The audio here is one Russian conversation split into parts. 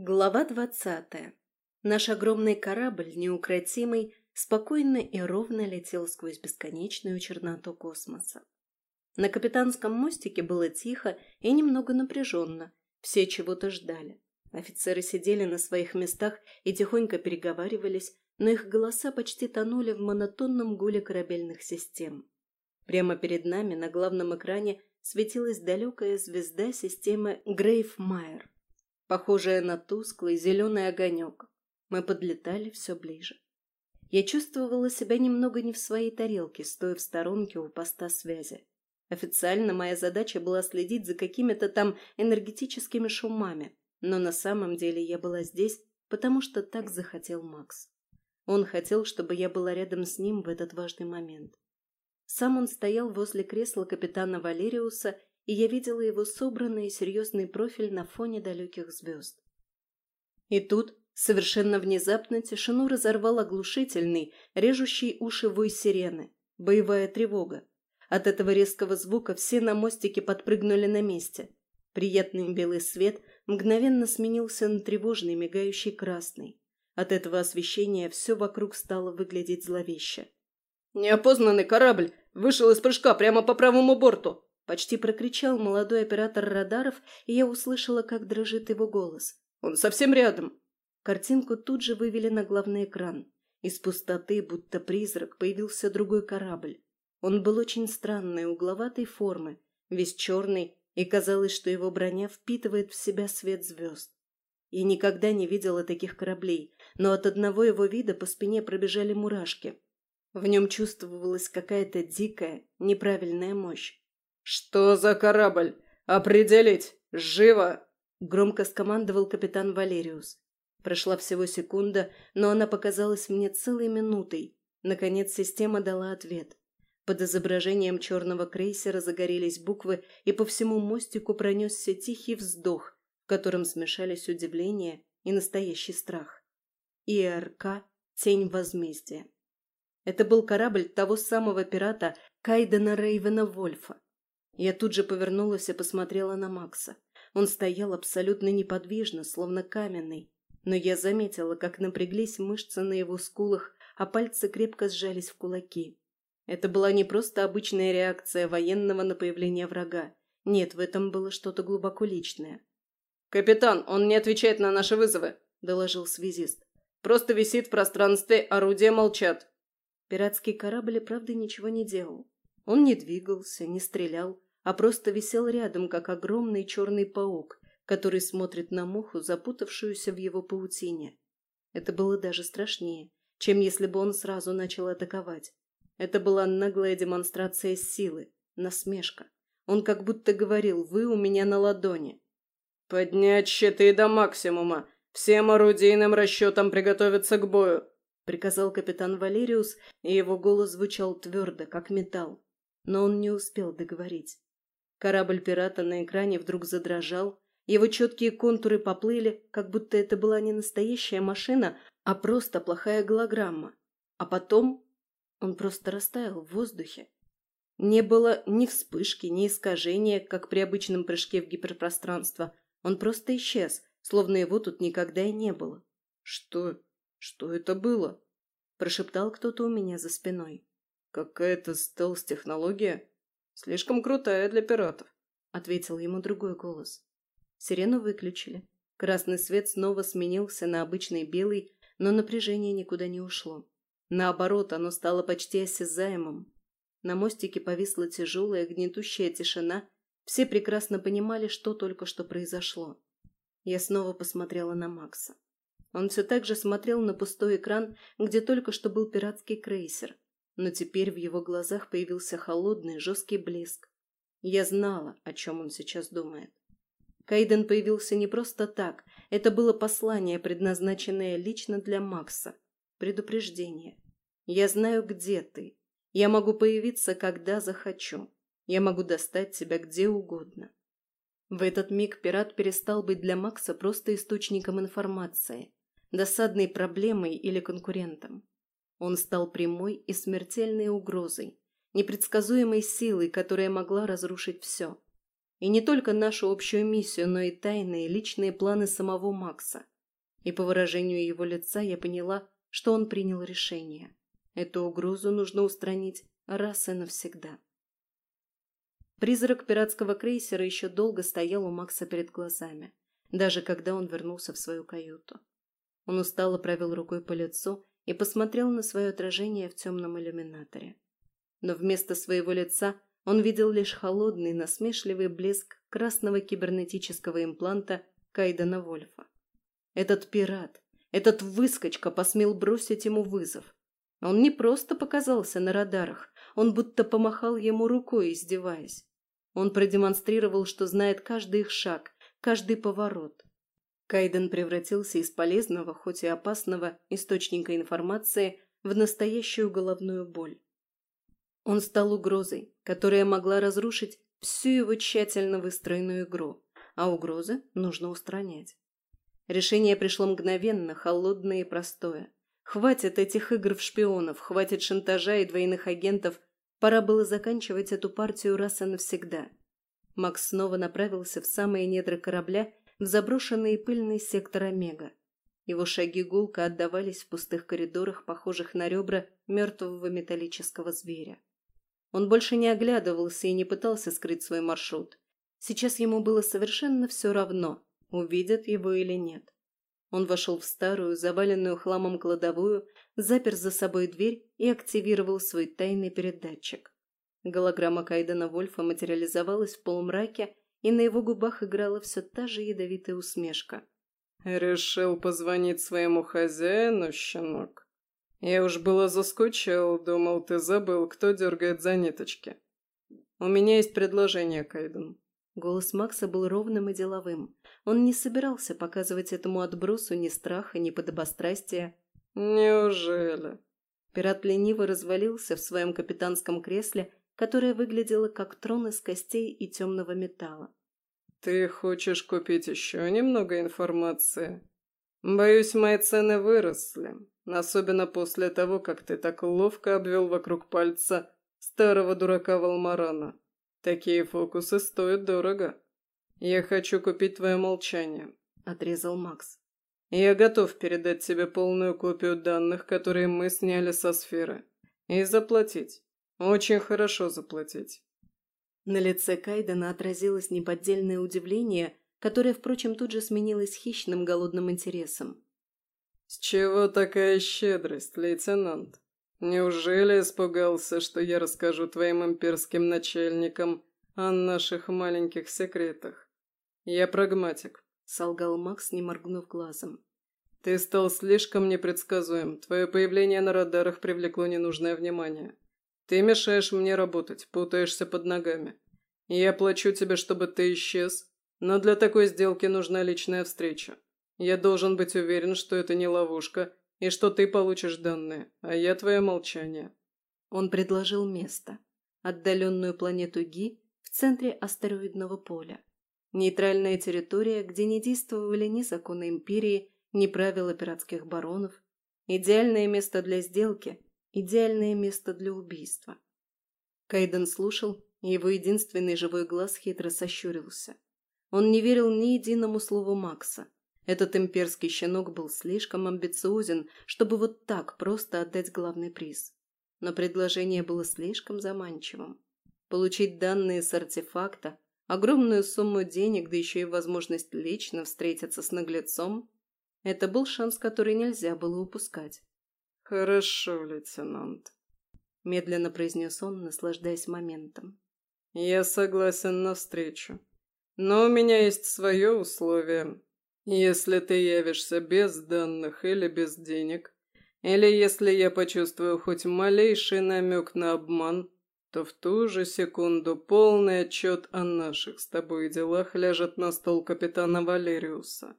Глава двадцатая. Наш огромный корабль, неукротимый, спокойно и ровно летел сквозь бесконечную черноту космоса. На капитанском мостике было тихо и немного напряженно, все чего-то ждали. Офицеры сидели на своих местах и тихонько переговаривались, но их голоса почти тонули в монотонном гуле корабельных систем. Прямо перед нами на главном экране светилась далекая звезда системы Грейф-Майер, похожая на тусклый зеленый огонек. Мы подлетали все ближе. Я чувствовала себя немного не в своей тарелке, стоя в сторонке у поста связи. Официально моя задача была следить за какими-то там энергетическими шумами, но на самом деле я была здесь, потому что так захотел Макс. Он хотел, чтобы я была рядом с ним в этот важный момент. Сам он стоял возле кресла капитана Валериуса, и я видела его собранный и серьезный профиль на фоне далеких звезд. И тут, совершенно внезапно, тишину разорвал оглушительный, режущий уши вой сирены, боевая тревога. От этого резкого звука все на мостике подпрыгнули на месте. Приятный белый свет мгновенно сменился на тревожный мигающий красный. От этого освещения все вокруг стало выглядеть зловеще. «Неопознанный корабль вышел из прыжка прямо по правому борту!» Почти прокричал молодой оператор радаров, и я услышала, как дрожит его голос. «Он совсем рядом!» Картинку тут же вывели на главный экран. Из пустоты, будто призрак, появился другой корабль. Он был очень странной, угловатой формы, весь черный, и казалось, что его броня впитывает в себя свет звезд. Я никогда не видела таких кораблей, но от одного его вида по спине пробежали мурашки. В нем чувствовалась какая-то дикая, неправильная мощь. «Что за корабль? Определить! Живо!» Громко скомандовал капитан Валериус. Прошла всего секунда, но она показалась мне целой минутой. Наконец система дала ответ. Под изображением черного крейсера загорелись буквы, и по всему мостику пронесся тихий вздох, в котором смешались удивление и настоящий страх. ИРК «Тень возмездия». Это был корабль того самого пирата Кайдена Рейвена Вольфа. Я тут же повернулась и посмотрела на Макса. Он стоял абсолютно неподвижно, словно каменный. Но я заметила, как напряглись мышцы на его скулах, а пальцы крепко сжались в кулаки. Это была не просто обычная реакция военного на появление врага. Нет, в этом было что-то глубоко личное. «Капитан, он не отвечает на наши вызовы», – доложил связист. «Просто висит в пространстве, орудия молчат». Пиратский корабль и правда ничего не делал. Он не двигался, не стрелял, а просто висел рядом, как огромный черный паук, который смотрит на муху, запутавшуюся в его паутине. Это было даже страшнее, чем если бы он сразу начал атаковать. Это была наглая демонстрация силы, насмешка. Он как будто говорил «Вы у меня на ладони». «Поднять щиты до максимума! Всем орудийным расчетам приготовиться к бою!» приказал капитан Валериус, и его голос звучал твердо, как металл. Но он не успел договорить. Корабль пирата на экране вдруг задрожал, его четкие контуры поплыли, как будто это была не настоящая машина, а просто плохая голограмма. А потом он просто растаял в воздухе. Не было ни вспышки, ни искажения, как при обычном прыжке в гиперпространство. Он просто исчез, словно его тут никогда и не было. «Что? Что это было?» – прошептал кто-то у меня за спиной. «Какая-то стелс-технология? Слишком крутая для пиратов», – ответил ему другой голос. Сирену выключили. Красный свет снова сменился на обычный белый, но напряжение никуда не ушло. Наоборот, оно стало почти осязаемым. На мостике повисла тяжелая, гнетущая тишина. Все прекрасно понимали, что только что произошло. Я снова посмотрела на Макса. Он все так же смотрел на пустой экран, где только что был пиратский крейсер, но теперь в его глазах появился холодный, жесткий блеск. Я знала, о чем он сейчас думает. Кайден появился не просто так, это было послание, предназначенное лично для Макса. Предупреждение. Я знаю, где ты. Я могу появиться, когда захочу. Я могу достать тебя где угодно. В этот миг пират перестал быть для Макса просто источником информации досадной проблемой или конкурентом. Он стал прямой и смертельной угрозой, непредсказуемой силой, которая могла разрушить все. И не только нашу общую миссию, но и тайные личные планы самого Макса. И по выражению его лица я поняла, что он принял решение. Эту угрозу нужно устранить раз и навсегда. Призрак пиратского крейсера еще долго стоял у Макса перед глазами, даже когда он вернулся в свою каюту. Он устало провел рукой по лицу и посмотрел на свое отражение в темном иллюминаторе. Но вместо своего лица он видел лишь холодный, насмешливый блеск красного кибернетического импланта Кайдена Вольфа. Этот пират, этот выскочка посмел бросить ему вызов. Он не просто показался на радарах, он будто помахал ему рукой, издеваясь. Он продемонстрировал, что знает каждый их шаг, каждый поворот. Кайден превратился из полезного, хоть и опасного, источника информации в настоящую головную боль. Он стал угрозой, которая могла разрушить всю его тщательно выстроенную игру, а угрозы нужно устранять. Решение пришло мгновенно, холодное и простое. Хватит этих игр в шпионов, хватит шантажа и двойных агентов, пора было заканчивать эту партию раз и навсегда. Макс снова направился в самые недры корабля в заброшенный и пыльный сектор Омега. Его шаги гулко отдавались в пустых коридорах, похожих на ребра мертвого металлического зверя. Он больше не оглядывался и не пытался скрыть свой маршрут. Сейчас ему было совершенно все равно, увидят его или нет. Он вошел в старую, заваленную хламом кладовую, запер за собой дверь и активировал свой тайный передатчик. Голограмма Кайдена Вольфа материализовалась в полумраке и на его губах играла все та же ядовитая усмешка. «Решил позвонить своему хозяину, щенок? Я уж было заскучал, думал, ты забыл, кто дергает за ниточки. У меня есть предложение, Кайден». Голос Макса был ровным и деловым. Он не собирался показывать этому отбросу ни страха, ни подобострастия. «Неужели?» Пират лениво развалился в своем капитанском кресле которая выглядела как трон из костей и темного металла. «Ты хочешь купить еще немного информации? Боюсь, мои цены выросли, особенно после того, как ты так ловко обвел вокруг пальца старого дурака Валмарана. Такие фокусы стоят дорого. Я хочу купить твое молчание», — отрезал Макс. «Я готов передать тебе полную копию данных, которые мы сняли со сферы, и заплатить. Очень хорошо заплатить. На лице Кайдена отразилось неподдельное удивление, которое, впрочем, тут же сменилось хищным голодным интересом. «С чего такая щедрость, лейтенант? Неужели испугался, что я расскажу твоим имперским начальникам о наших маленьких секретах? Я прагматик», — солгал Макс, не моргнув глазом. «Ты стал слишком непредсказуем. Твое появление на радарах привлекло ненужное внимание. Ты мешаешь мне работать, путаешься под ногами. Я плачу тебе, чтобы ты исчез, но для такой сделки нужна личная встреча. Я должен быть уверен, что это не ловушка, и что ты получишь данные, а я твое молчание». Он предложил место. Отдаленную планету Ги в центре астероидного поля. Нейтральная территория, где не действовали ни законы Империи, ни правила пиратских баронов. Идеальное место для сделки – Идеальное место для убийства. Кайден слушал, и его единственный живой глаз хитро сощурился. Он не верил ни единому слову Макса. Этот имперский щенок был слишком амбициозен, чтобы вот так просто отдать главный приз. Но предложение было слишком заманчивым. Получить данные с артефакта, огромную сумму денег, да еще и возможность лично встретиться с наглецом – это был шанс, который нельзя было упускать. «Хорошо, лейтенант», — медленно произнес он, наслаждаясь моментом. «Я согласен на встречу. Но у меня есть свое условие. Если ты явишься без данных или без денег, или если я почувствую хоть малейший намек на обман, то в ту же секунду полный отчет о наших с тобой делах ляжет на стол капитана Валериуса.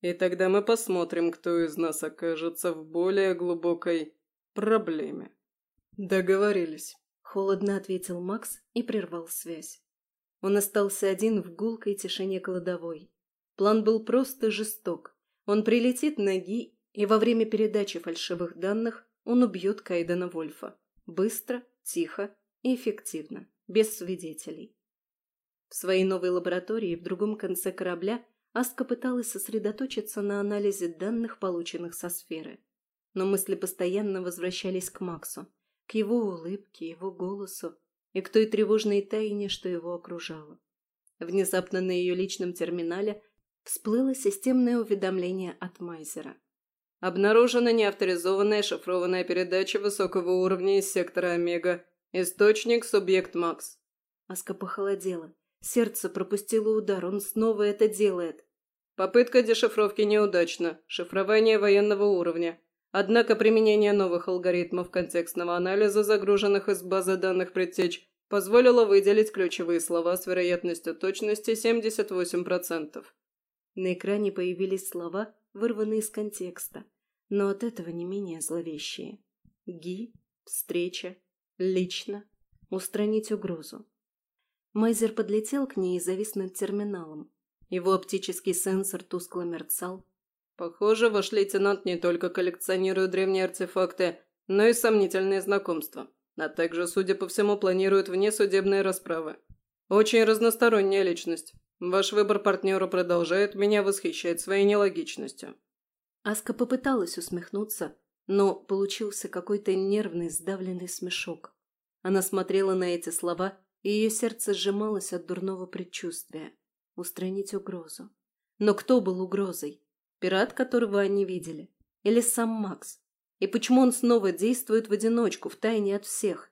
И тогда мы посмотрим, кто из нас окажется в более глубокой проблеме. Договорились. Холодно ответил Макс и прервал связь. Он остался один в гулкой тишине кладовой. План был просто жесток. Он прилетит ноги, и во время передачи фальшивых данных он убьет Кайдена Вольфа. Быстро, тихо и эффективно, без свидетелей. В своей новой лаборатории в другом конце корабля Аска пыталась сосредоточиться на анализе данных, полученных со сферы. Но мысли постоянно возвращались к Максу, к его улыбке, его голосу и к той тревожной тайне, что его окружало. Внезапно на ее личном терминале всплыло системное уведомление от Майзера. Обнаружена неавторизованная шифрованная передача высокого уровня из сектора Омега. Источник – субъект Макс. Аска похолодела. Сердце пропустило удар, он снова это делает. Попытка дешифровки неудачна. Шифрование военного уровня. Однако применение новых алгоритмов контекстного анализа, загруженных из базы данных предтеч, позволило выделить ключевые слова с вероятностью точности 78%. На экране появились слова, вырванные из контекста, но от этого не менее зловещие. Ги, встреча, лично, устранить угрозу. Майзер подлетел к ней и завис над терминалом. Его оптический сенсор тускло мерцал. «Похоже, ваш лейтенант не только коллекционирует древние артефакты, но и сомнительные знакомства, а также, судя по всему, планирует внесудебные расправы. Очень разносторонняя личность. Ваш выбор партнера продолжает меня восхищать своей нелогичностью». Аска попыталась усмехнуться, но получился какой-то нервный, сдавленный смешок. Она смотрела на эти слова и ее сердце сжималось от дурного предчувствия. Устранить угрозу. Но кто был угрозой? Пират, которого они видели? Или сам Макс? И почему он снова действует в одиночку, втайне от всех?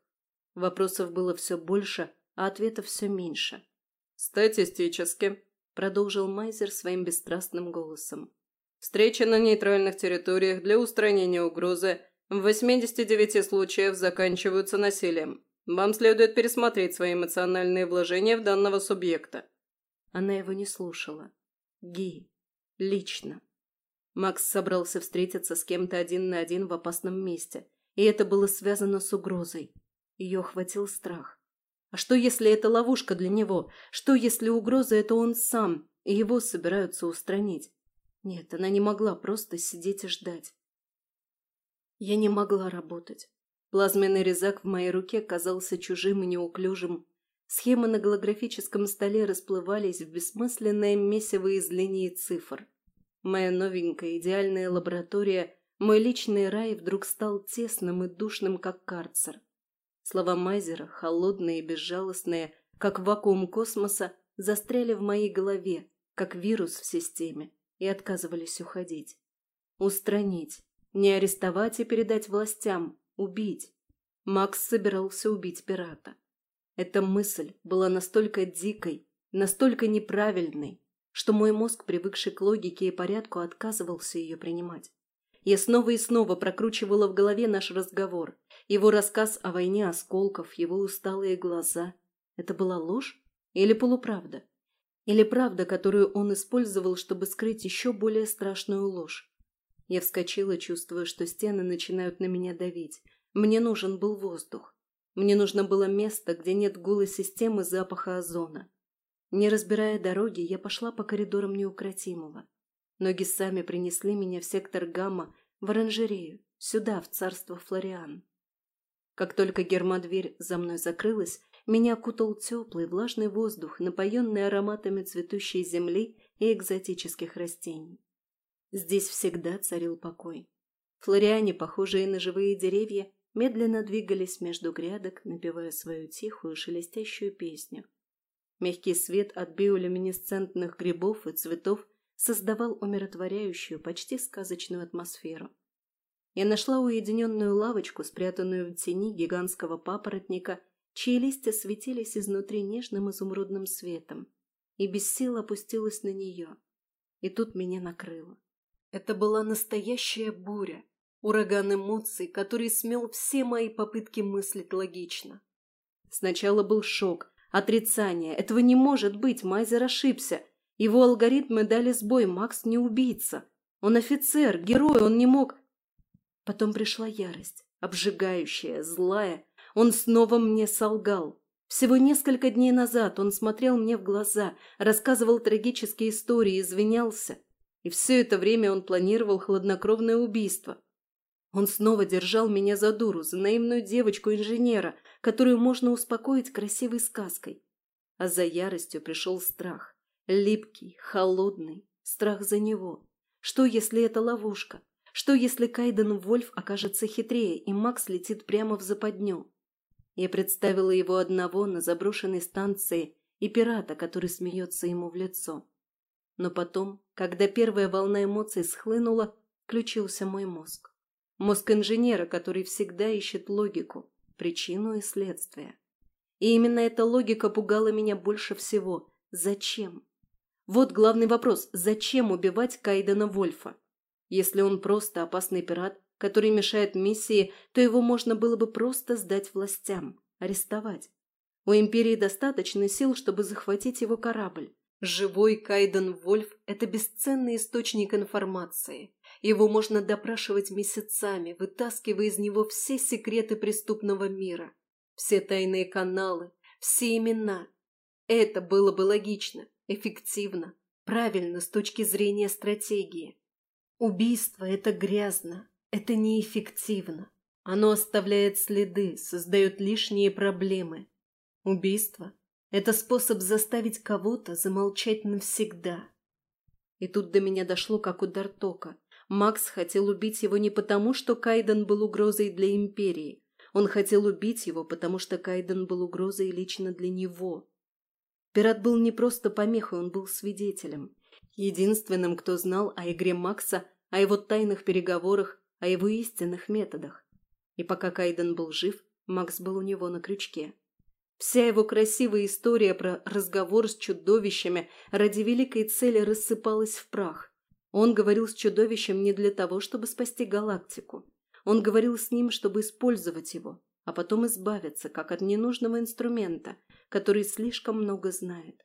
Вопросов было все больше, а ответов все меньше. «Статистически», – продолжил Майзер своим бесстрастным голосом. «Встречи на нейтральных территориях для устранения угрозы в 89 случаях заканчиваются насилием. Вам следует пересмотреть свои эмоциональные вложения в данного субъекта». Она его не слушала. Ги. Лично. Макс собрался встретиться с кем-то один на один в опасном месте, и это было связано с угрозой. Ее охватил страх. А что, если это ловушка для него? Что, если угроза – это он сам, и его собираются устранить? Нет, она не могла просто сидеть и ждать. Я не могла работать. Плазменный резак в моей руке казался чужим и неуклюжим. Схемы на голографическом столе расплывались в бессмысленное месиво из линий цифр. Моя новенькая идеальная лаборатория, мой личный рай вдруг стал тесным и душным, как карцер. Слова Майзера, холодные и безжалостные, как вакуум космоса, застряли в моей голове, как вирус в системе, и отказывались уходить. Устранить, не арестовать и передать властям, Убить. Макс собирался убить пирата. Эта мысль была настолько дикой, настолько неправильной, что мой мозг, привыкший к логике и порядку, отказывался ее принимать. Я снова и снова прокручивала в голове наш разговор, его рассказ о войне осколков, его усталые глаза. Это была ложь или полуправда? Или правда, которую он использовал, чтобы скрыть еще более страшную ложь? Я вскочила, чувствуя, что стены начинают на меня давить. Мне нужен был воздух. Мне нужно было место, где нет гулой системы запаха озона. Не разбирая дороги, я пошла по коридорам неукротимого. Ноги сами принесли меня в сектор Гамма, в оранжерею, сюда, в царство Флориан. Как только гермодверь за мной закрылась, меня окутал теплый, влажный воздух, напоенный ароматами цветущей земли и экзотических растений. Здесь всегда царил покой. Флориане, похожие на живые деревья, медленно двигались между грядок, напевая свою тихую шелестящую песню. Мягкий свет от биолюминесцентных грибов и цветов создавал умиротворяющую, почти сказочную атмосферу. Я нашла уединенную лавочку, спрятанную в тени гигантского папоротника, чьи листья светились изнутри нежным изумрудным светом, и без сил опустилась на нее. И тут меня накрыло. Это была настоящая буря, ураган эмоций, который смел все мои попытки мыслить логично. Сначала был шок, отрицание. Этого не может быть, Майзер ошибся. Его алгоритмы дали сбой, Макс не убийца. Он офицер, герой, он не мог... Потом пришла ярость, обжигающая, злая. Он снова мне солгал. Всего несколько дней назад он смотрел мне в глаза, рассказывал трагические истории, извинялся. И все это время он планировал хладнокровное убийство. Он снова держал меня за дуру, за наивную девочку-инженера, которую можно успокоить красивой сказкой. а за яростью пришел страх. Липкий, холодный, страх за него. Что, если это ловушка? Что, если Кайден Вольф окажется хитрее, и Макс летит прямо в западню? Я представила его одного на заброшенной станции и пирата, который смеется ему в лицо. Но потом, когда первая волна эмоций схлынула, включился мой мозг. Мозг инженера, который всегда ищет логику, причину и следствие. И именно эта логика пугала меня больше всего. Зачем? Вот главный вопрос. Зачем убивать Кайдена Вольфа? Если он просто опасный пират, который мешает миссии, то его можно было бы просто сдать властям, арестовать. У Империи достаточно сил, чтобы захватить его корабль. Живой Кайден Вольф – это бесценный источник информации. Его можно допрашивать месяцами, вытаскивая из него все секреты преступного мира, все тайные каналы, все имена. Это было бы логично, эффективно, правильно с точки зрения стратегии. Убийство – это грязно, это неэффективно. Оно оставляет следы, создает лишние проблемы. Убийство – это способ заставить кого-то замолчать навсегда. И тут до меня дошло, как удар тока. Макс хотел убить его не потому, что Кайден был угрозой для Империи. Он хотел убить его, потому что Кайден был угрозой лично для него. Пират был не просто помехой, он был свидетелем. Единственным, кто знал о игре Макса, о его тайных переговорах, о его истинных методах. И пока Кайден был жив, Макс был у него на крючке. Вся его красивая история про разговор с чудовищами ради великой цели рассыпалась в прах. Он говорил с чудовищем не для того, чтобы спасти галактику. Он говорил с ним, чтобы использовать его, а потом избавиться, как от ненужного инструмента, который слишком много знает.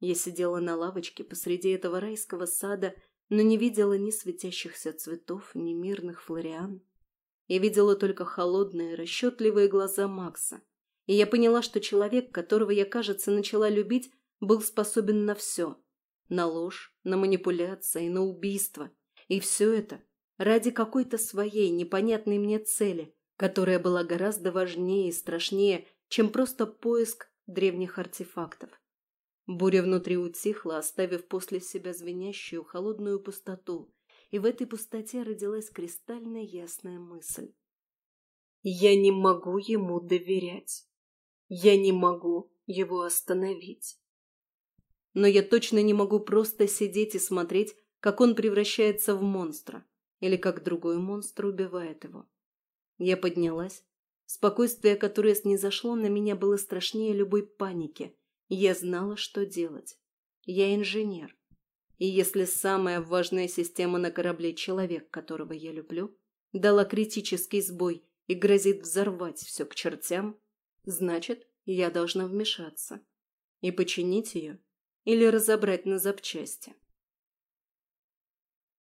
Я сидела на лавочке посреди этого райского сада, но не видела ни светящихся цветов, ни мирных флориан. Я видела только холодные, расчетливые глаза Макса. И я поняла, что человек, которого я, кажется, начала любить, был способен на все. На ложь, на манипуляции, на убийство. И все это ради какой-то своей непонятной мне цели, которая была гораздо важнее и страшнее, чем просто поиск древних артефактов. Буря внутри утихла, оставив после себя звенящую холодную пустоту, и в этой пустоте родилась кристально ясная мысль. «Я не могу ему доверять. Я не могу его остановить. Но я точно не могу просто сидеть и смотреть, как он превращается в монстра, или как другой монстр убивает его. Я поднялась. Спокойствие, которое снизошло на меня, было страшнее любой паники – я знала, что делать. Я инженер. И если самая важная система на корабле человек, которого я люблю, дала критический сбой и грозит взорвать все к чертям, значит, я должна вмешаться и починить ее или разобрать на запчасти.